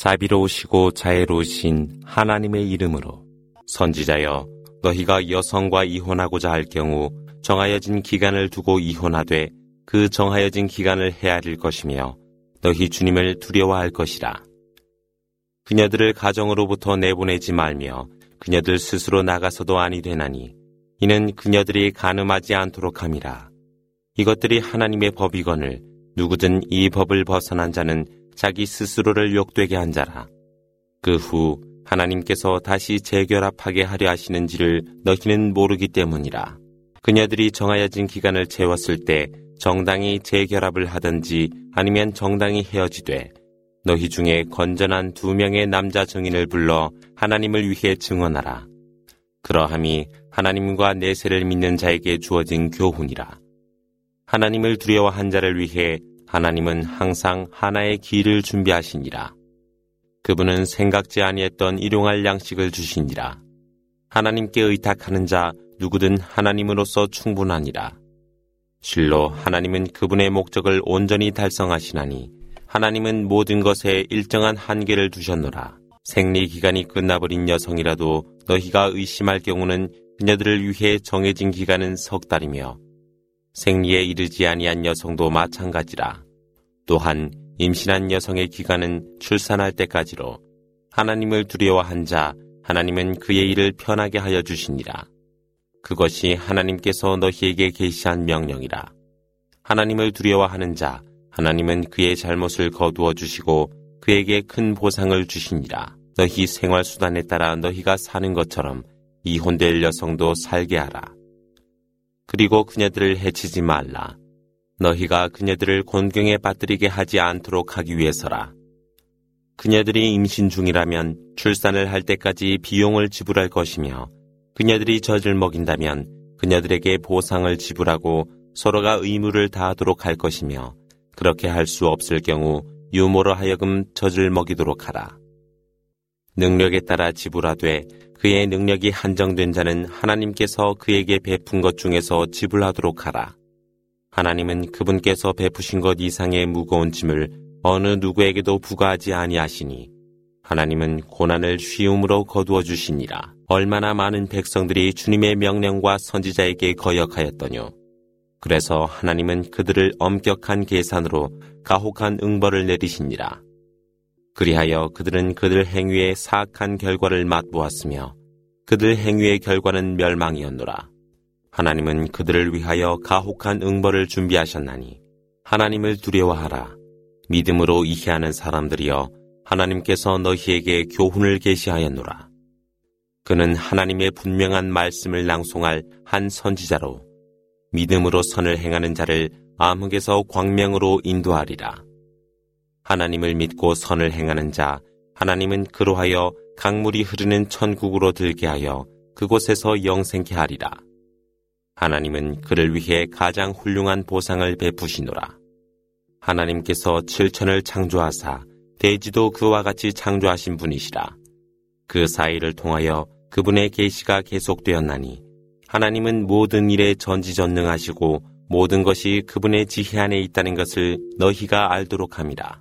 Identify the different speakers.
Speaker 1: 자비로우시고 자애로우신 하나님의 이름으로 선지자여 너희가 여성과 이혼하고자 할 경우 정하여진 기간을 두고 이혼하되 그 정하여진 기간을 헤아릴 것이며 너희 주님을 두려워할 것이라. 그녀들을 가정으로부터 내보내지 말며 그녀들 스스로 나가서도 아니 되나니 이는 그녀들이 가늠하지 않도록 함이라. 이것들이 하나님의 법이거늘 누구든 이 법을 벗어난 자는 자기 스스로를 욕되게 한 자라. 그 후 하나님께서 다시 재결합하게 하려 하시는지를 너희는 모르기 때문이라. 그녀들이 정하여진 기간을 채웠을 때 정당히 재결합을 하든지 아니면 정당히 헤어지되 너희 중에 건전한 두 명의 남자 증인을 불러 하나님을 위해 증언하라. 그러함이 하나님과 내세를 믿는 자에게 주어진 교훈이라. 하나님을 두려워한 자를 위해 하나님은 항상 하나의 길을 준비하시니라. 그분은 생각지 아니했던 일용할 양식을 주시니라. 하나님께 의탁하는 자 누구든 하나님으로서 충분하니라. 실로 하나님은 그분의 목적을 온전히 달성하시나니 하나님은 모든 것에 일정한 한계를 두셨노라. 생리 기간이 끝나버린 여성이라도 너희가 의심할 경우는 그녀들을 위해 정해진 기간은 석 달이며 생리에 이르지 아니한 여성도 마찬가지라. 또한 임신한 여성의 기간은 출산할 때까지로 하나님을 두려워한 자 하나님은 그의 일을 편하게 하여 주시니라. 그것이 하나님께서 너희에게 계시한 명령이라. 하나님을 두려워하는 자 하나님은 그의 잘못을 거두어 주시고 그에게 큰 보상을 주시니라. 너희 생활 수단에 따라 너희가 사는 것처럼 이혼될 여성도 살게 하라. 그리고 그녀들을 해치지 말라. 너희가 그녀들을 곤경에 빠뜨리게 하지 않도록 하기 위해서라. 그녀들이 임신 중이라면 출산을 할 때까지 비용을 지불할 것이며 그녀들이 젖을 먹인다면 그녀들에게 보상을 지불하고 서로가 의무를 다하도록 할 것이며 그렇게 할 수 없을 경우 유모로 하여금 젖을 먹이도록 하라. 능력에 따라 지불하되 그의 능력이 한정된 자는 하나님께서 그에게 베푼 것 중에서 지불하도록 하라. 하나님은 그분께서 베푸신 것 이상의 무거운 짐을 어느 누구에게도 부과하지 아니하시니 하나님은 고난을 쉬움으로 거두어 주시니라. 얼마나 많은 백성들이 주님의 명령과 선지자에게 거역하였더뇨. 그래서 하나님은 그들을 엄격한 계산으로 가혹한 응벌을 내리시니라. 그리하여 그들은 그들 행위의 사악한 결과를 맛보았으며 그들 행위의 결과는 멸망이었노라. 하나님은 그들을 위하여 가혹한 응벌을 준비하셨나니 하나님을 두려워하라. 믿음으로 이해하는 사람들이여 하나님께서 너희에게 교훈을 계시하였노라. 그는 하나님의 분명한 말씀을 낭송할 한 선지자로 믿음으로 선을 행하는 자를 암흑에서 광명으로 인도하리라. 하나님을 믿고 선을 행하는 자, 하나님은 그로하여 강물이 흐르는 천국으로 들게 하여 그곳에서 영생케 하리라. 하나님은 그를 위해 가장 훌륭한 보상을 베푸시노라. 하나님께서 칠천을 창조하사 대지도 그와 같이 창조하신 분이시라. 그 사이를 통하여 그분의 계시가 계속되었나니 하나님은 모든 일에 전지전능하시고 모든 것이 그분의 지혜 안에 있다는 것을 너희가 알도록 함이라.